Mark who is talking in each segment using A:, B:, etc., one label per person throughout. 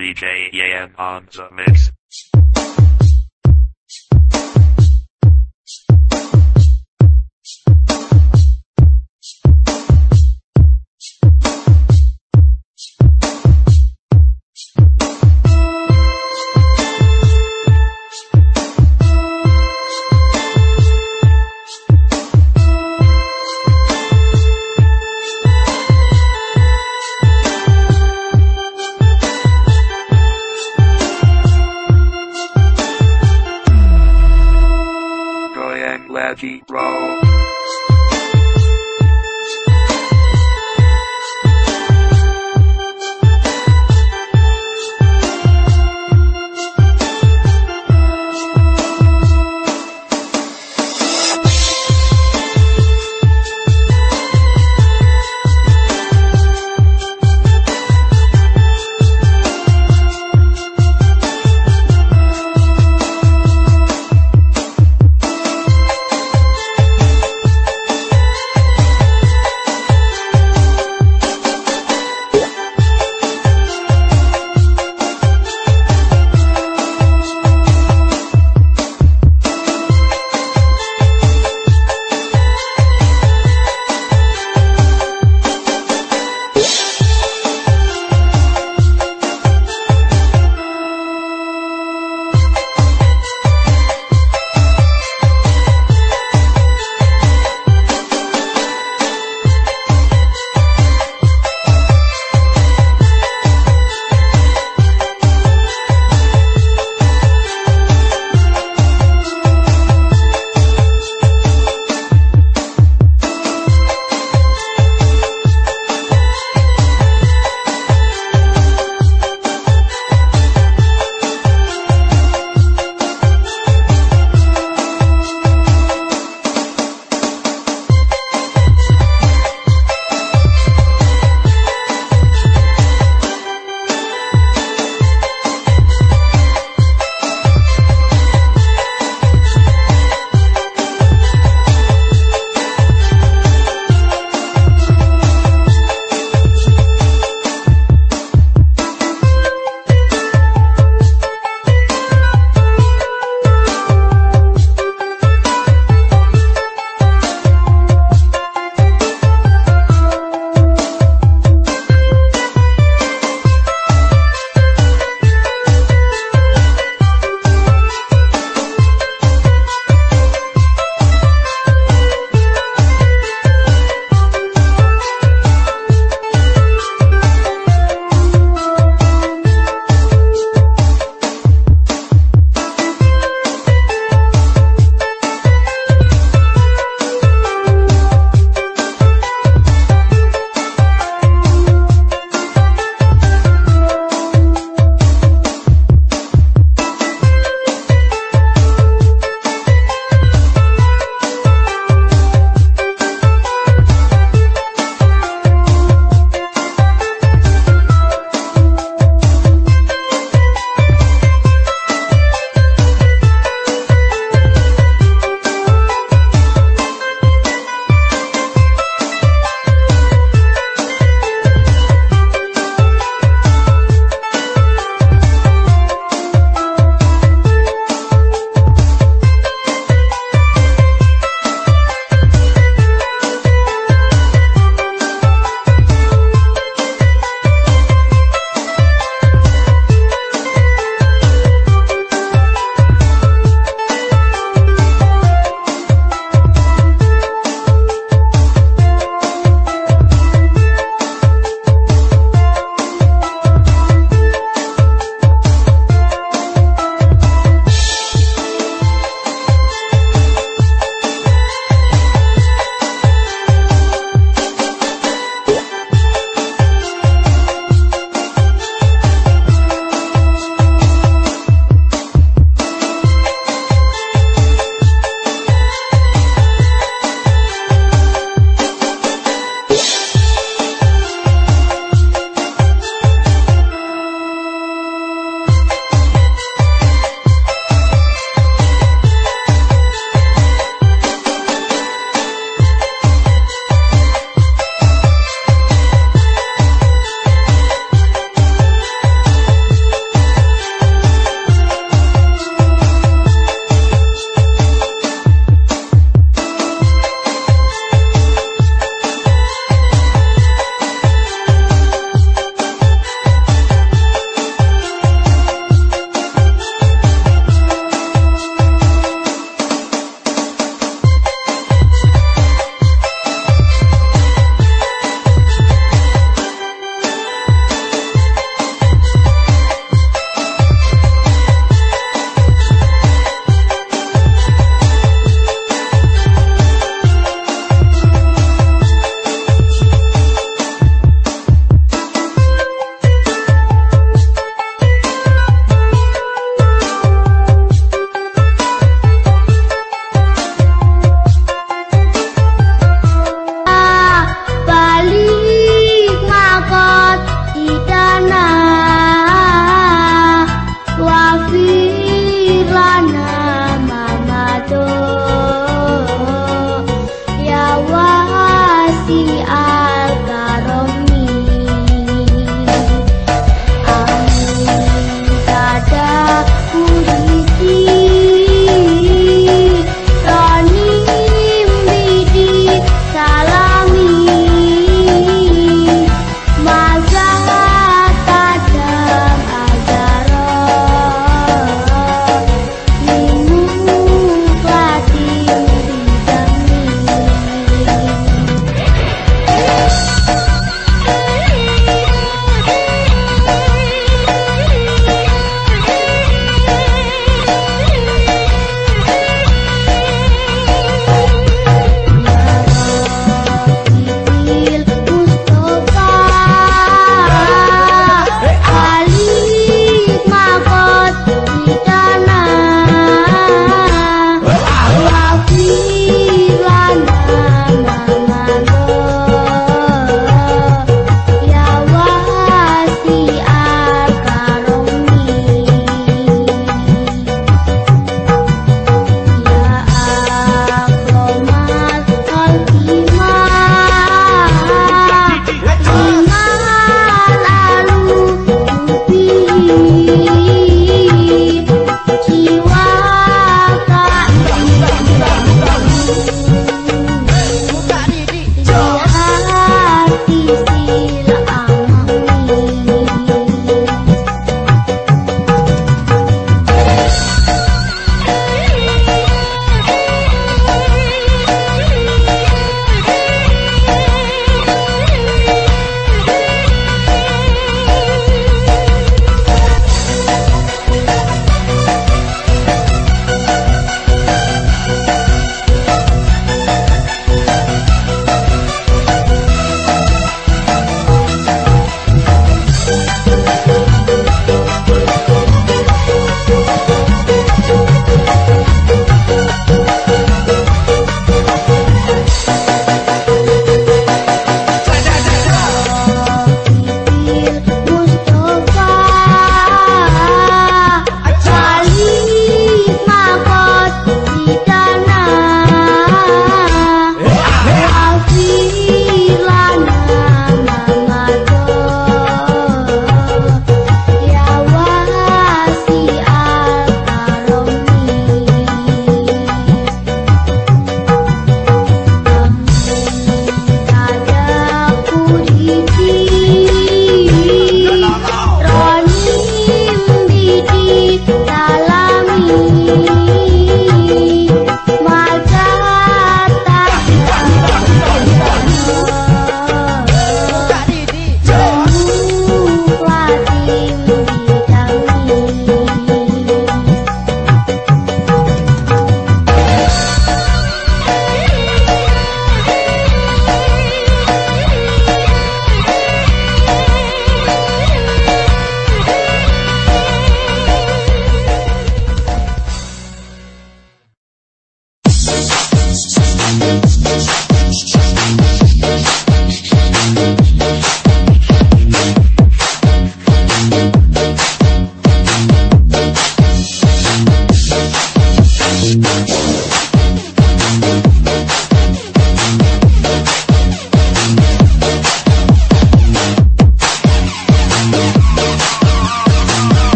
A: DJ Yan on the mix. Leggy Bro.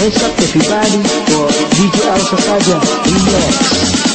B: Heads up everybody for DJ Alsa Saja. Relax.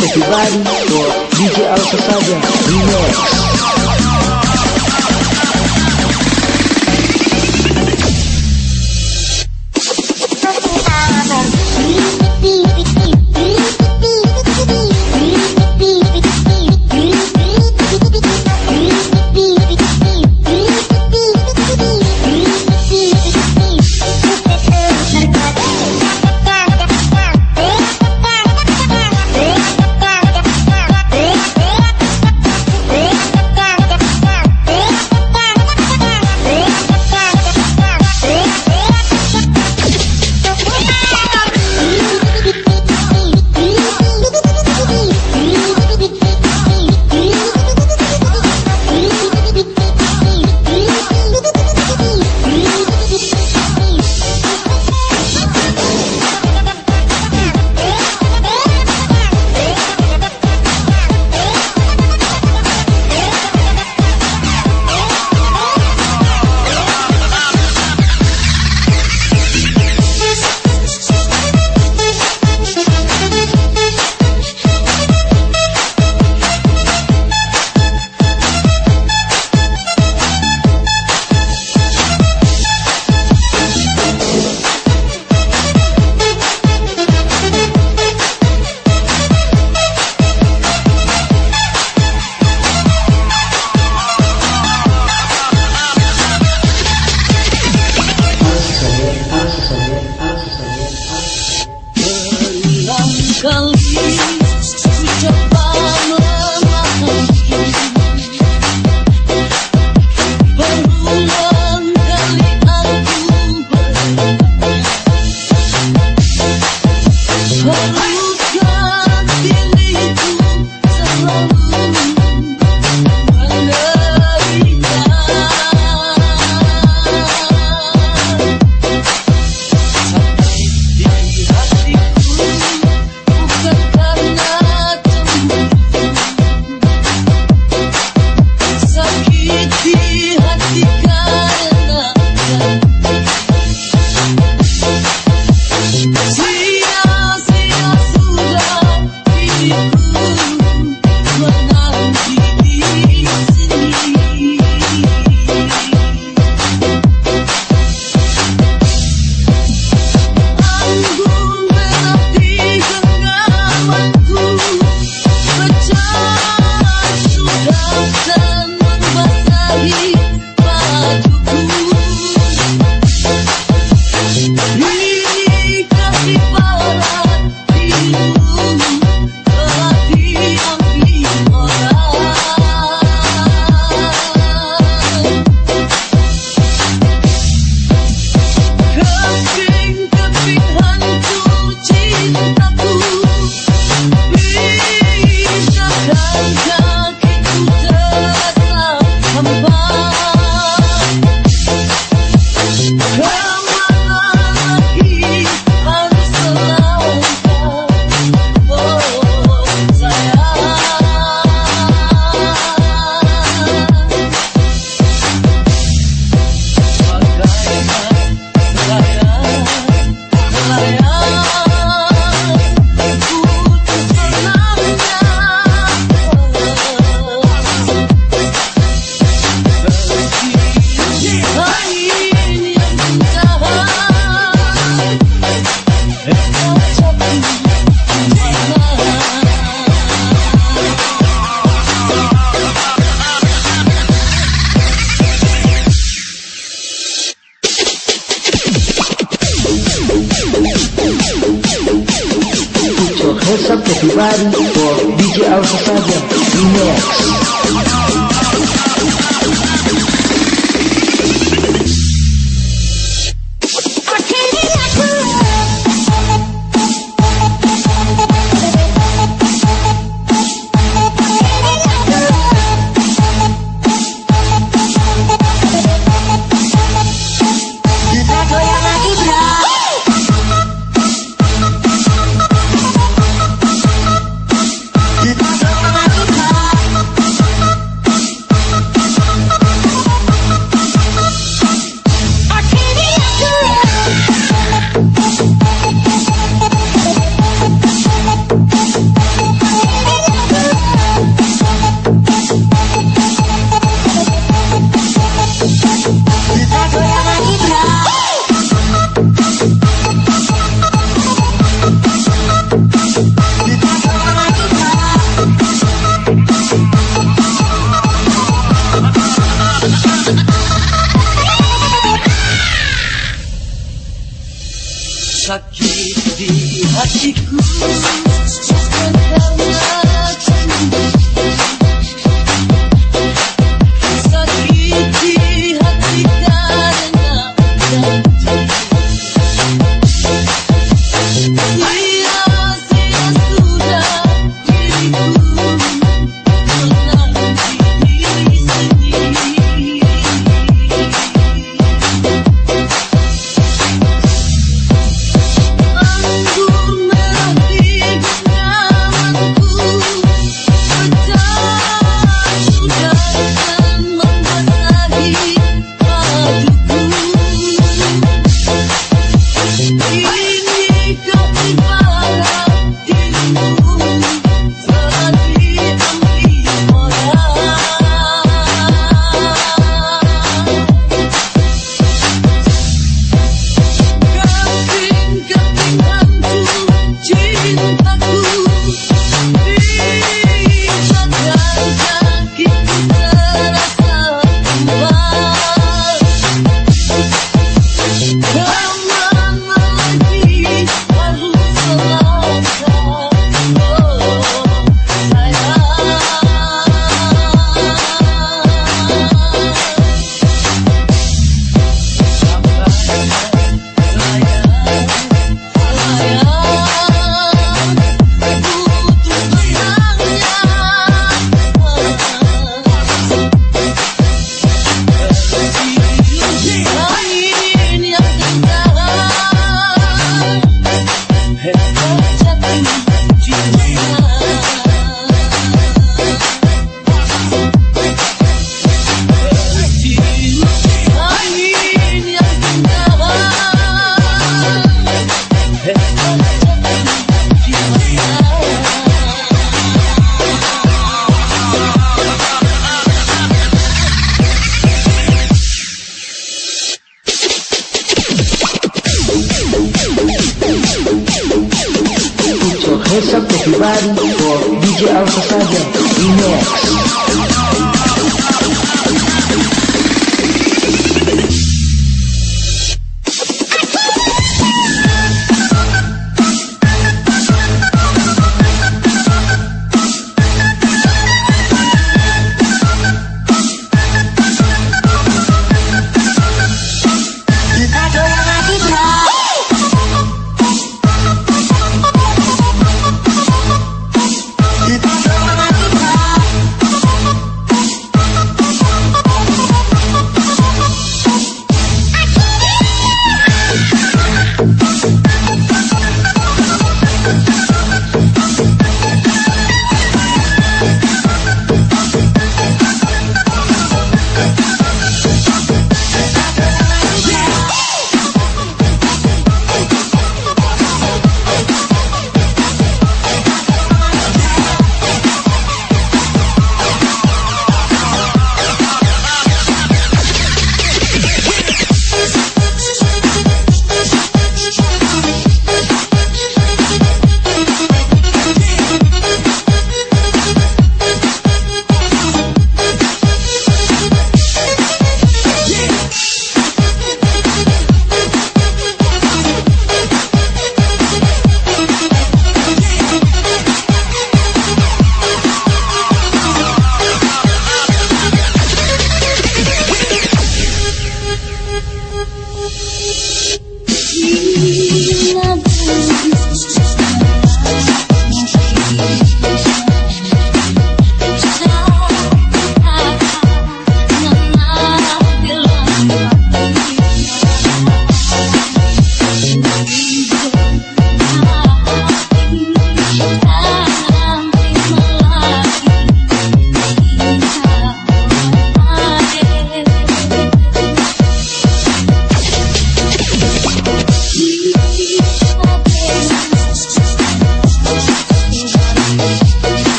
B: Your hands up everybody for DJ Alpha Saga Remix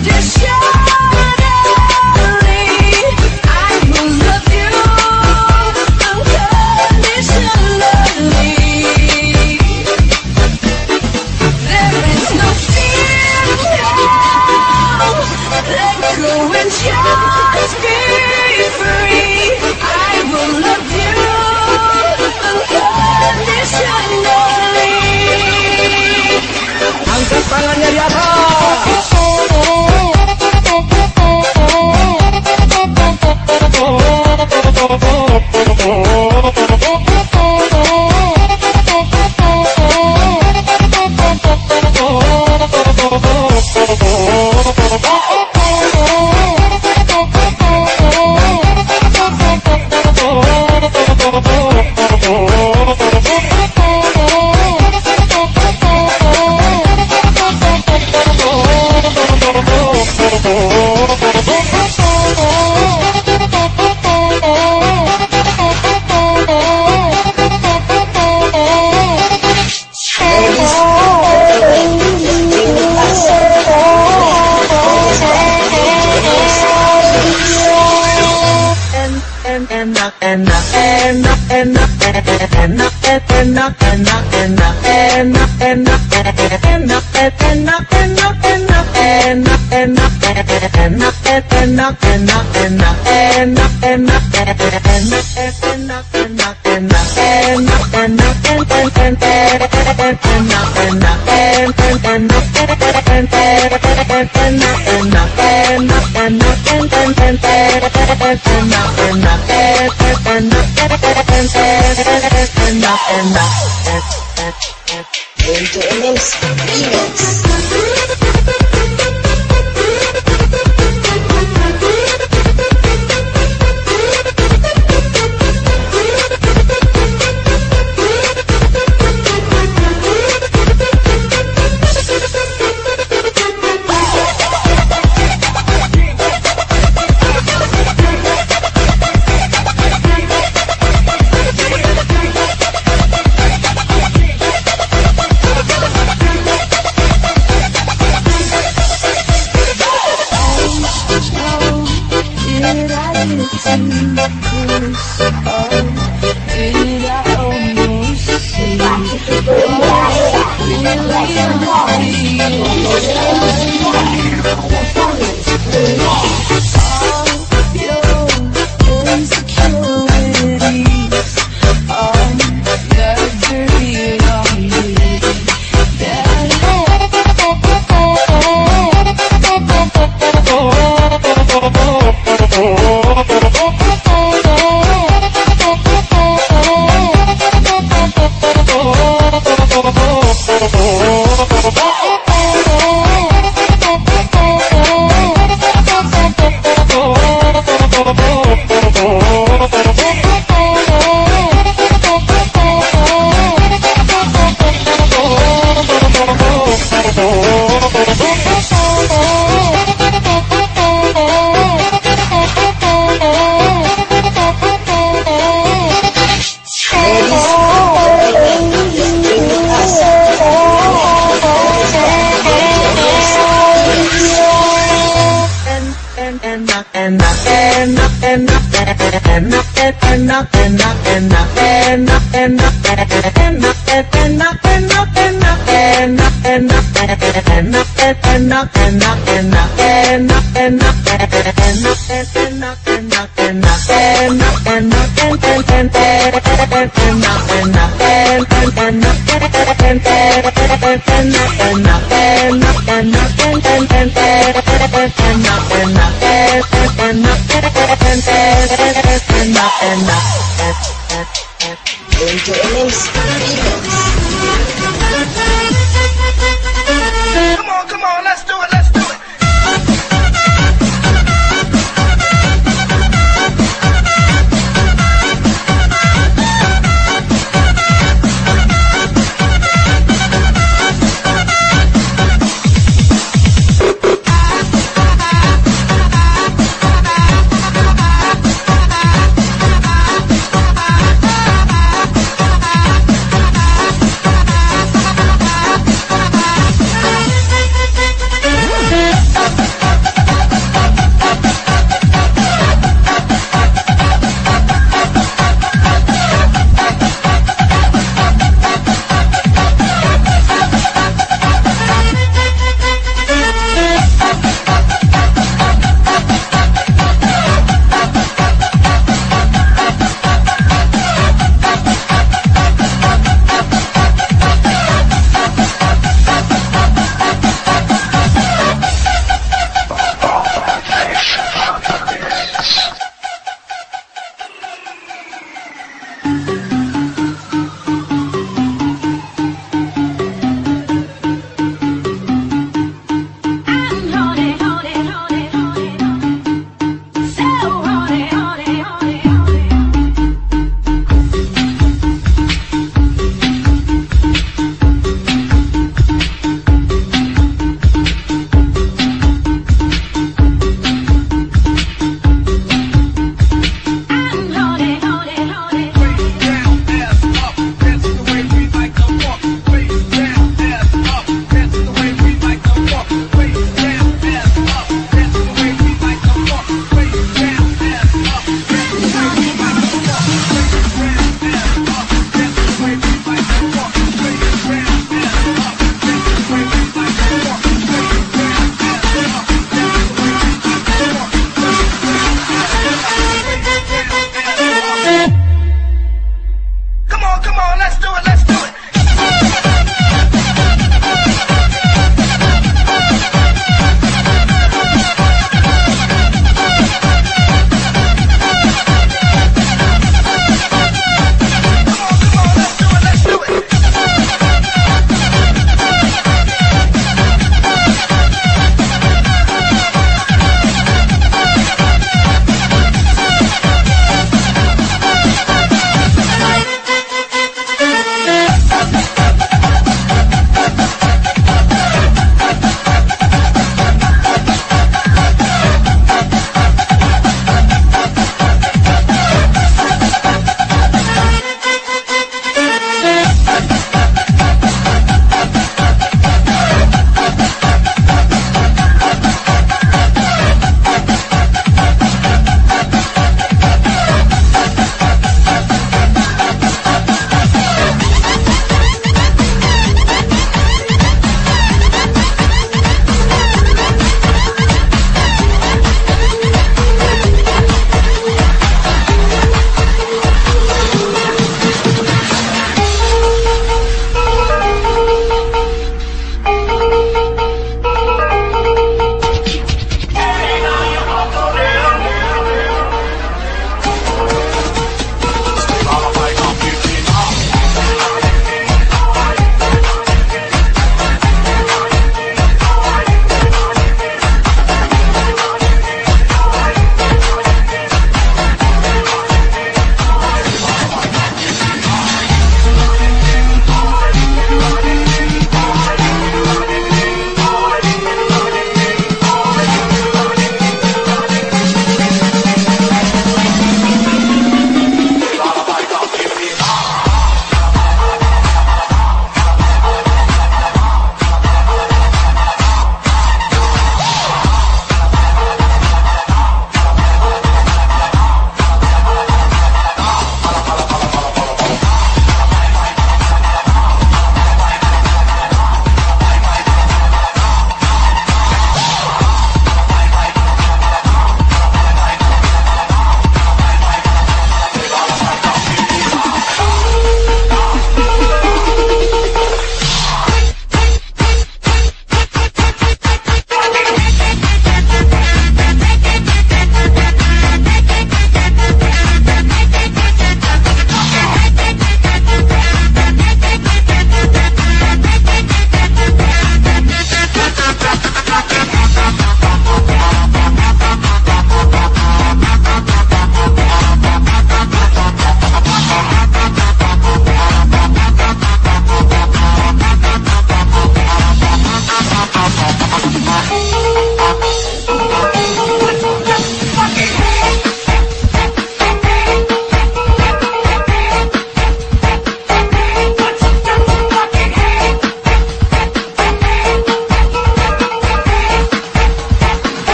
C: Just
B: HMMC